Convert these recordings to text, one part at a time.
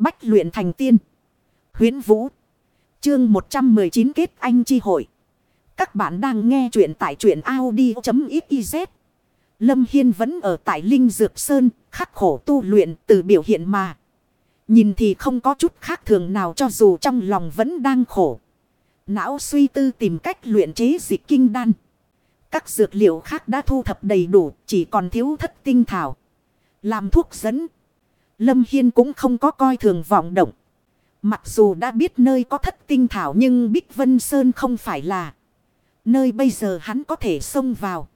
Bách luyện thành tiên. Huyến Vũ. Chương 119 kết anh chi hội. Các bạn đang nghe truyện tại truyện Audi.xyz. Lâm Hiên vẫn ở tại Linh Dược Sơn, khắc khổ tu luyện từ biểu hiện mà. Nhìn thì không có chút khác thường nào cho dù trong lòng vẫn đang khổ. Não suy tư tìm cách luyện chế dịch kinh đan. Các dược liệu khác đã thu thập đầy đủ, chỉ còn thiếu thất tinh thảo. Làm thuốc dẫn. Lâm Hiên cũng không có coi thường vọng động. Mặc dù đã biết nơi có thất tinh thảo nhưng Bích Vân Sơn không phải là nơi bây giờ hắn có thể xông vào.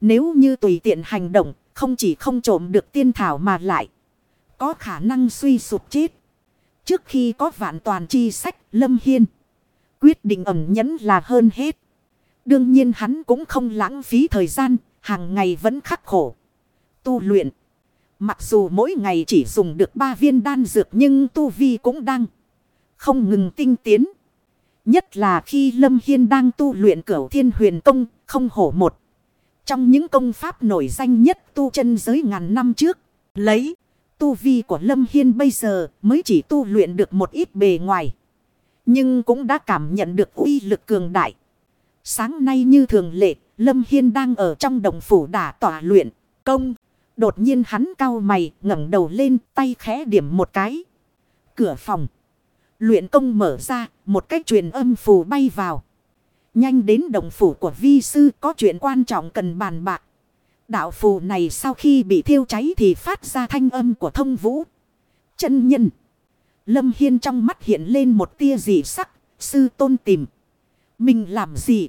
Nếu như tùy tiện hành động, không chỉ không trộm được tiên thảo mà lại có khả năng suy sụp chết. Trước khi có vạn toàn chi sách, Lâm Hiên quyết định ẩm nhẫn là hơn hết. Đương nhiên hắn cũng không lãng phí thời gian, hàng ngày vẫn khắc khổ. Tu luyện. Mặc dù mỗi ngày chỉ dùng được ba viên đan dược nhưng tu vi cũng đang không ngừng tinh tiến. Nhất là khi Lâm Hiên đang tu luyện cửu thiên huyền công, không hổ một. Trong những công pháp nổi danh nhất tu chân giới ngàn năm trước, lấy tu vi của Lâm Hiên bây giờ mới chỉ tu luyện được một ít bề ngoài. Nhưng cũng đã cảm nhận được uy lực cường đại. Sáng nay như thường lệ, Lâm Hiên đang ở trong đồng phủ đả tỏa luyện, công. Đột nhiên hắn cau mày, ngẩng đầu lên, tay khẽ điểm một cái. Cửa phòng. Luyện công mở ra, một cách truyền âm phù bay vào. Nhanh đến đồng phủ của vi sư có chuyện quan trọng cần bàn bạc. Đạo phù này sau khi bị thiêu cháy thì phát ra thanh âm của thông vũ. Chân nhân. Lâm Hiên trong mắt hiện lên một tia dị sắc, sư tôn tìm. Mình làm gì?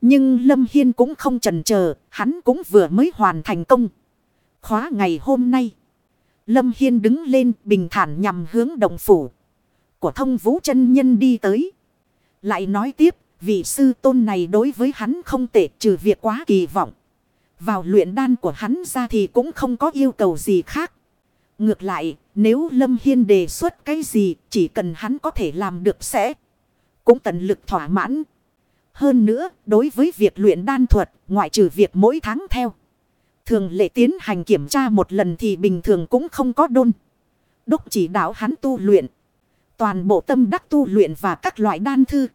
Nhưng Lâm Hiên cũng không chần chờ, hắn cũng vừa mới hoàn thành công. Khóa ngày hôm nay. Lâm Hiên đứng lên bình thản nhằm hướng đồng phủ. Của thông vũ chân nhân đi tới. Lại nói tiếp, vị sư tôn này đối với hắn không tệ trừ việc quá kỳ vọng. Vào luyện đan của hắn ra thì cũng không có yêu cầu gì khác. Ngược lại, nếu Lâm Hiên đề xuất cái gì, chỉ cần hắn có thể làm được sẽ. Cũng tận lực thỏa mãn. Hơn nữa, đối với việc luyện đan thuật, ngoại trừ việc mỗi tháng theo. Thường lệ tiến hành kiểm tra một lần thì bình thường cũng không có đôn. Đúc chỉ đạo hắn tu luyện. Toàn bộ tâm đắc tu luyện và các loại đan thư.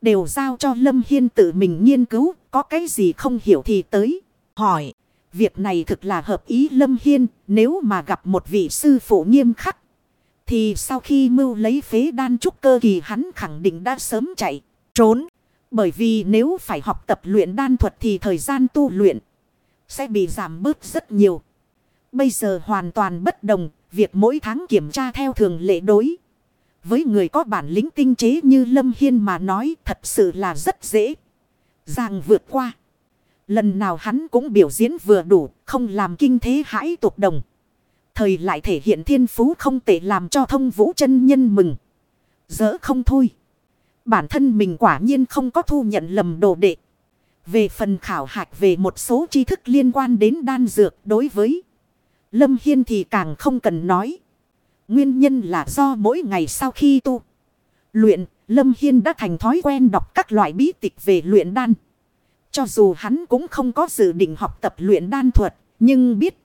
Đều giao cho Lâm Hiên tự mình nghiên cứu. Có cái gì không hiểu thì tới. Hỏi. Việc này thực là hợp ý Lâm Hiên. Nếu mà gặp một vị sư phụ nghiêm khắc. Thì sau khi mưu lấy phế đan trúc cơ kỳ hắn khẳng định đã sớm chạy. Trốn. Bởi vì nếu phải học tập luyện đan thuật thì thời gian tu luyện sẽ bị giảm bớt rất nhiều. Bây giờ hoàn toàn bất đồng, việc mỗi tháng kiểm tra theo thường lệ đối. Với người có bản lĩnh tinh chế như Lâm Hiên mà nói thật sự là rất dễ. Giang vượt qua. Lần nào hắn cũng biểu diễn vừa đủ, không làm kinh thế hãi tục đồng. Thời lại thể hiện thiên phú không tệ làm cho thông vũ chân nhân mừng. Dỡ không thôi. Bản thân mình quả nhiên không có thu nhận lầm đồ đệ. Về phần khảo hạch về một số tri thức liên quan đến đan dược đối với Lâm Hiên thì càng không cần nói. Nguyên nhân là do mỗi ngày sau khi tu luyện, Lâm Hiên đã thành thói quen đọc các loại bí tịch về luyện đan. Cho dù hắn cũng không có dự định học tập luyện đan thuật, nhưng biết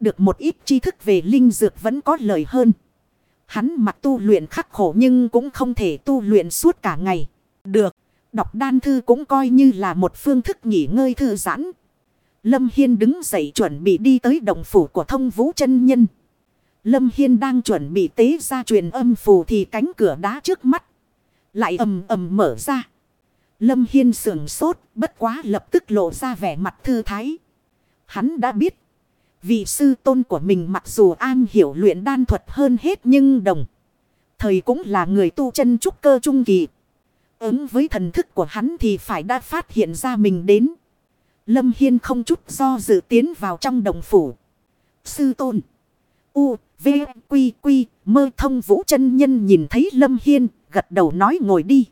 được một ít tri thức về linh dược vẫn có lợi hơn. Hắn mặc tu luyện khắc khổ nhưng cũng không thể tu luyện suốt cả ngày. Được. Đọc đan thư cũng coi như là một phương thức nghỉ ngơi thư giãn. Lâm Hiên đứng dậy chuẩn bị đi tới đồng phủ của thông vũ chân nhân. Lâm Hiên đang chuẩn bị tế ra truyền âm phù thì cánh cửa đá trước mắt. Lại ầm ầm mở ra. Lâm Hiên sưởng sốt, bất quá lập tức lộ ra vẻ mặt thư thái. Hắn đã biết. Vị sư tôn của mình mặc dù an hiểu luyện đan thuật hơn hết nhưng đồng. Thời cũng là người tu chân trúc cơ trung kỳ. Ứng với thần thức của hắn thì phải đã phát hiện ra mình đến. Lâm Hiên không chút do dự tiến vào trong đồng phủ. Sư tôn. U, V, Quy, Quy, mơ thông vũ chân nhân nhìn thấy Lâm Hiên, gật đầu nói ngồi đi.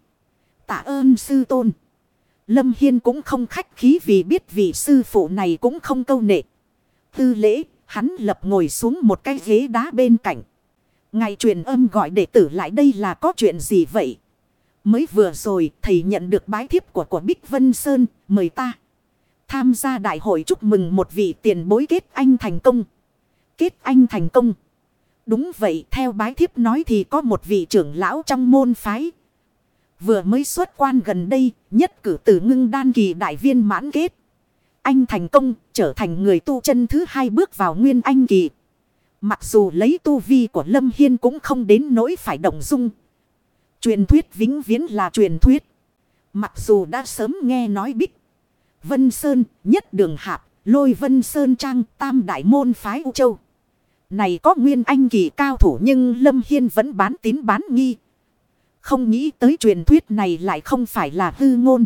Tạ ơn sư tôn. Lâm Hiên cũng không khách khí vì biết vị sư phụ này cũng không câu nệ. Tư lễ, hắn lập ngồi xuống một cái ghế đá bên cạnh. Ngày truyền âm gọi đệ tử lại đây là có chuyện gì vậy? Mới vừa rồi thầy nhận được bái thiếp của của Bích Vân Sơn, mời ta. Tham gia đại hội chúc mừng một vị tiền bối kết anh thành công. Kết anh thành công. Đúng vậy, theo bái thiếp nói thì có một vị trưởng lão trong môn phái. Vừa mới xuất quan gần đây, nhất cử tử ngưng đan kỳ đại viên mãn kết. Anh thành công, trở thành người tu chân thứ hai bước vào nguyên anh kỳ. Mặc dù lấy tu vi của Lâm Hiên cũng không đến nỗi phải động dung. Truyền thuyết vĩnh viễn là truyền thuyết. Mặc dù đã sớm nghe nói bích. Vân Sơn, nhất đường hạp, lôi Vân Sơn Trang, tam đại môn phái U Châu. Này có nguyên anh kỳ cao thủ nhưng Lâm Hiên vẫn bán tín bán nghi. Không nghĩ tới truyền thuyết này lại không phải là hư ngôn.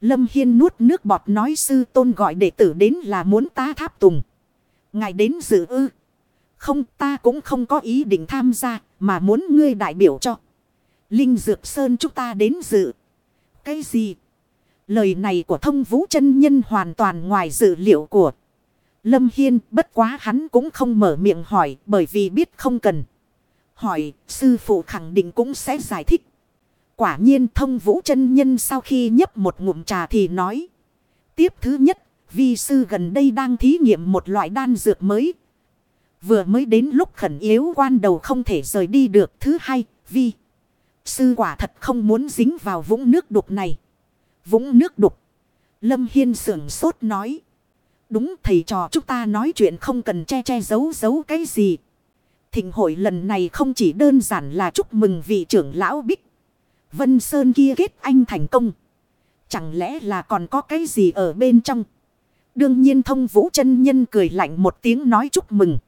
Lâm Hiên nuốt nước bọt nói sư tôn gọi đệ tử đến là muốn ta tháp tùng. Ngài đến dự ư. Không ta cũng không có ý định tham gia mà muốn ngươi đại biểu cho. Linh Dược Sơn chúng ta đến dự. Cái gì? Lời này của thông vũ chân nhân hoàn toàn ngoài dự liệu của Lâm Hiên bất quá hắn cũng không mở miệng hỏi bởi vì biết không cần. Hỏi sư phụ khẳng định cũng sẽ giải thích. Quả nhiên thông vũ chân nhân sau khi nhấp một ngụm trà thì nói. Tiếp thứ nhất, vi sư gần đây đang thí nghiệm một loại đan dược mới. Vừa mới đến lúc khẩn yếu quan đầu không thể rời đi được. Thứ hai, vi sư quả thật không muốn dính vào vũng nước đục này. Vũng nước đục. Lâm Hiên sưởng sốt nói. Đúng thầy trò chúng ta nói chuyện không cần che che giấu giấu cái gì. Thịnh hội lần này không chỉ đơn giản là chúc mừng vị trưởng lão Bích. Vân Sơn kia kết anh thành công. Chẳng lẽ là còn có cái gì ở bên trong. Đương nhiên thông vũ chân nhân cười lạnh một tiếng nói chúc mừng.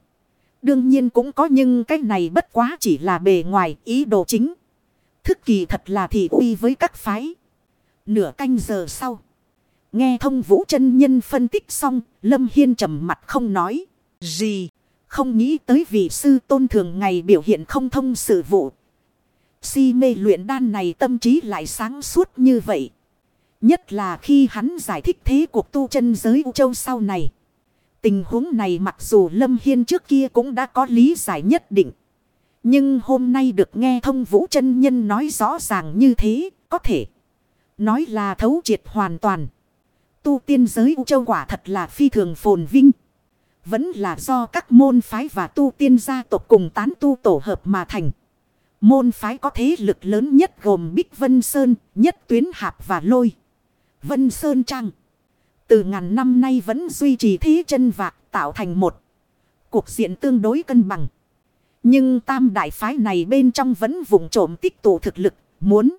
Đương nhiên cũng có nhưng cái này bất quá chỉ là bề ngoài ý đồ chính. Thức kỳ thật là thị uy với các phái. Nửa canh giờ sau. Nghe thông vũ chân nhân phân tích xong, Lâm Hiên trầm mặt không nói. Gì? Không nghĩ tới vị sư tôn thường ngày biểu hiện không thông sự vụ. Si mê luyện đan này tâm trí lại sáng suốt như vậy. Nhất là khi hắn giải thích thế cuộc tu chân giới U Châu sau này. Tình huống này mặc dù Lâm Hiên trước kia cũng đã có lý giải nhất định. Nhưng hôm nay được nghe thông vũ chân nhân nói rõ ràng như thế, có thể nói là thấu triệt hoàn toàn tu tiên giới U Châu quả thật là phi thường phồn vinh. Vẫn là do các môn phái và tu tiên gia tộc cùng tán tu tổ hợp mà thành. Môn phái có thế lực lớn nhất gồm Bích Vân Sơn, Nhất Tuyến Hạp và Lôi. Vân Sơn Trăng. Từ ngàn năm nay vẫn duy trì thế chân vạc tạo thành một cuộc diện tương đối cân bằng. Nhưng tam đại phái này bên trong vẫn vùng trộm tích tụ thực lực, muốn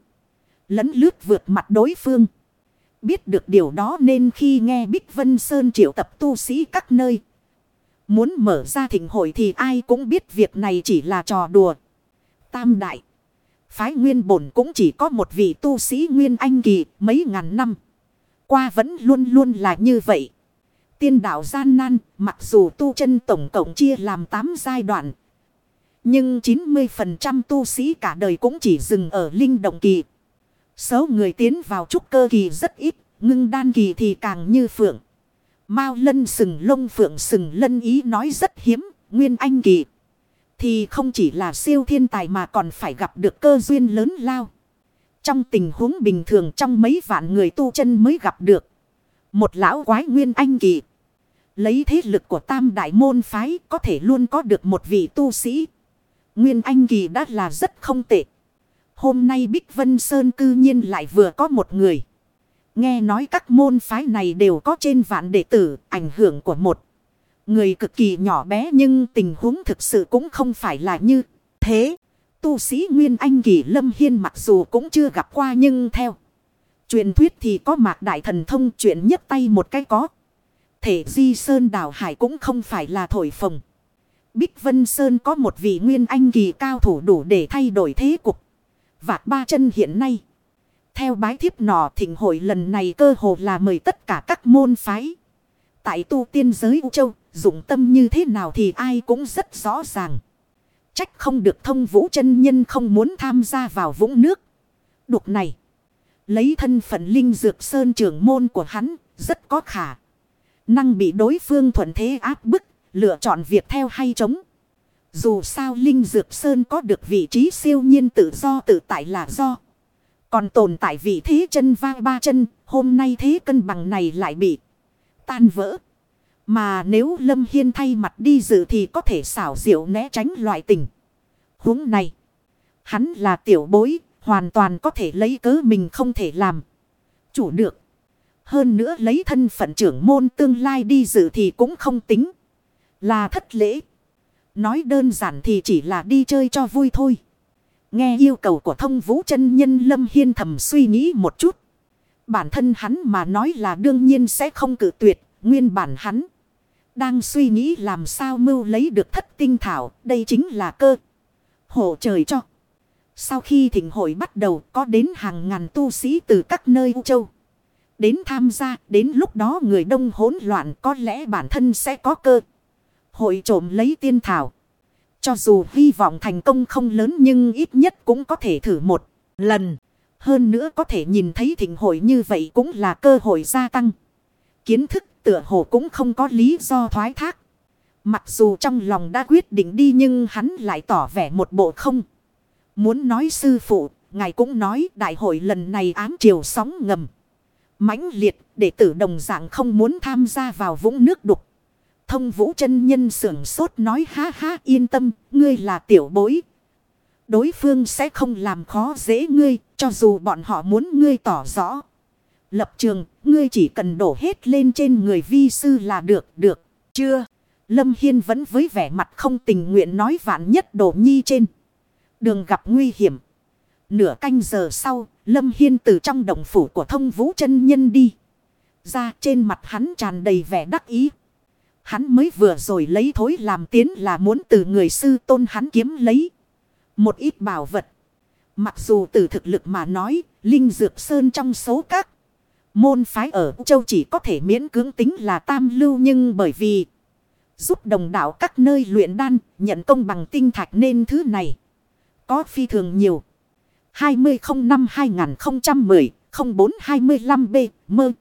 lấn lướt vượt mặt đối phương. Biết được điều đó nên khi nghe Bích Vân Sơn triệu tập tu sĩ các nơi. Muốn mở ra thịnh hội thì ai cũng biết việc này chỉ là trò đùa. Tam đại. Phái nguyên bổn cũng chỉ có một vị tu sĩ nguyên anh kỳ mấy ngàn năm. Qua vẫn luôn luôn là như vậy. Tiên đạo gian nan mặc dù tu chân tổng cộng chia làm 8 giai đoạn. Nhưng 90% tu sĩ cả đời cũng chỉ dừng ở linh động kỳ. Số người tiến vào trúc cơ kỳ rất ít, ngưng đan kỳ thì càng như phượng. Mao lân sừng lông phượng sừng lân ý nói rất hiếm, nguyên anh kỳ. Thì không chỉ là siêu thiên tài mà còn phải gặp được cơ duyên lớn lao. Trong tình huống bình thường trong mấy vạn người tu chân mới gặp được. Một lão quái nguyên anh kỳ. Lấy thế lực của tam đại môn phái có thể luôn có được một vị tu sĩ. Nguyên anh kỳ đã là rất không tệ. Hôm nay Bích Vân Sơn cư nhiên lại vừa có một người. Nghe nói các môn phái này đều có trên vạn đệ tử, ảnh hưởng của một người cực kỳ nhỏ bé nhưng tình huống thực sự cũng không phải là như thế. Tu sĩ Nguyên Anh Kỳ Lâm Hiên mặc dù cũng chưa gặp qua nhưng theo. Truyền thuyết thì có mạc đại thần thông chuyện nhất tay một cái có. Thể di sơn đảo hải cũng không phải là thổi phồng. Bích Vân Sơn có một vị Nguyên Anh Kỳ cao thủ đủ để thay đổi thế cục. Vạt ba chân hiện nay. Theo bái thiếp nọ thỉnh hội lần này cơ hồ là mời tất cả các môn phái. Tại tu tiên giới U Châu, dụng tâm như thế nào thì ai cũng rất rõ ràng. Trách không được thông vũ chân nhân không muốn tham gia vào vũng nước. Đục này. Lấy thân phận linh dược sơn trưởng môn của hắn, rất có khả. Năng bị đối phương thuận thế áp bức, lựa chọn việc theo hay chống. Dù sao Linh Dược Sơn có được vị trí siêu nhiên tự do tự tại là do. Còn tồn tại vị thế chân vang ba chân, hôm nay thế cân bằng này lại bị tan vỡ. Mà nếu Lâm Hiên thay mặt đi dự thì có thể xảo diệu né tránh loại tình. huống này. Hắn là tiểu bối, hoàn toàn có thể lấy cớ mình không thể làm. Chủ được. Hơn nữa lấy thân phận trưởng môn tương lai đi dự thì cũng không tính. Là thất lễ. Nói đơn giản thì chỉ là đi chơi cho vui thôi. Nghe yêu cầu của thông vũ chân nhân Lâm Hiên thầm suy nghĩ một chút. Bản thân hắn mà nói là đương nhiên sẽ không cử tuyệt. Nguyên bản hắn đang suy nghĩ làm sao mưu lấy được thất tinh thảo. Đây chính là cơ. Hổ trời cho. Sau khi thỉnh hội bắt đầu có đến hàng ngàn tu sĩ từ các nơi U Châu. Đến tham gia, đến lúc đó người đông hỗn loạn có lẽ bản thân sẽ có cơ. Hội trộm lấy tiên thảo. Cho dù hy vọng thành công không lớn nhưng ít nhất cũng có thể thử một lần. Hơn nữa có thể nhìn thấy thỉnh hội như vậy cũng là cơ hội gia tăng. Kiến thức tựa hồ cũng không có lý do thoái thác. Mặc dù trong lòng đã quyết định đi nhưng hắn lại tỏ vẻ một bộ không. Muốn nói sư phụ, ngài cũng nói đại hội lần này ám triều sóng ngầm. mãnh liệt, đệ tử đồng dạng không muốn tham gia vào vũng nước đục. Thông vũ chân nhân sưởng sốt nói ha ha yên tâm, ngươi là tiểu bối. Đối phương sẽ không làm khó dễ ngươi, cho dù bọn họ muốn ngươi tỏ rõ. Lập trường, ngươi chỉ cần đổ hết lên trên người vi sư là được, được, chưa? Lâm Hiên vẫn với vẻ mặt không tình nguyện nói vạn nhất đổ nhi trên. Đường gặp nguy hiểm. Nửa canh giờ sau, Lâm Hiên từ trong đồng phủ của thông vũ chân nhân đi. Ra trên mặt hắn tràn đầy vẻ đắc ý. Hắn mới vừa rồi lấy thối làm tiến là muốn từ người sư tôn hắn kiếm lấy. Một ít bảo vật. Mặc dù từ thực lực mà nói, Linh Dược Sơn trong số các môn phái ở châu chỉ có thể miễn cưỡng tính là tam lưu nhưng bởi vì giúp đồng đạo các nơi luyện đan, nhận công bằng tinh thạch nên thứ này có phi thường nhiều. 2005-2010-0425B mơ.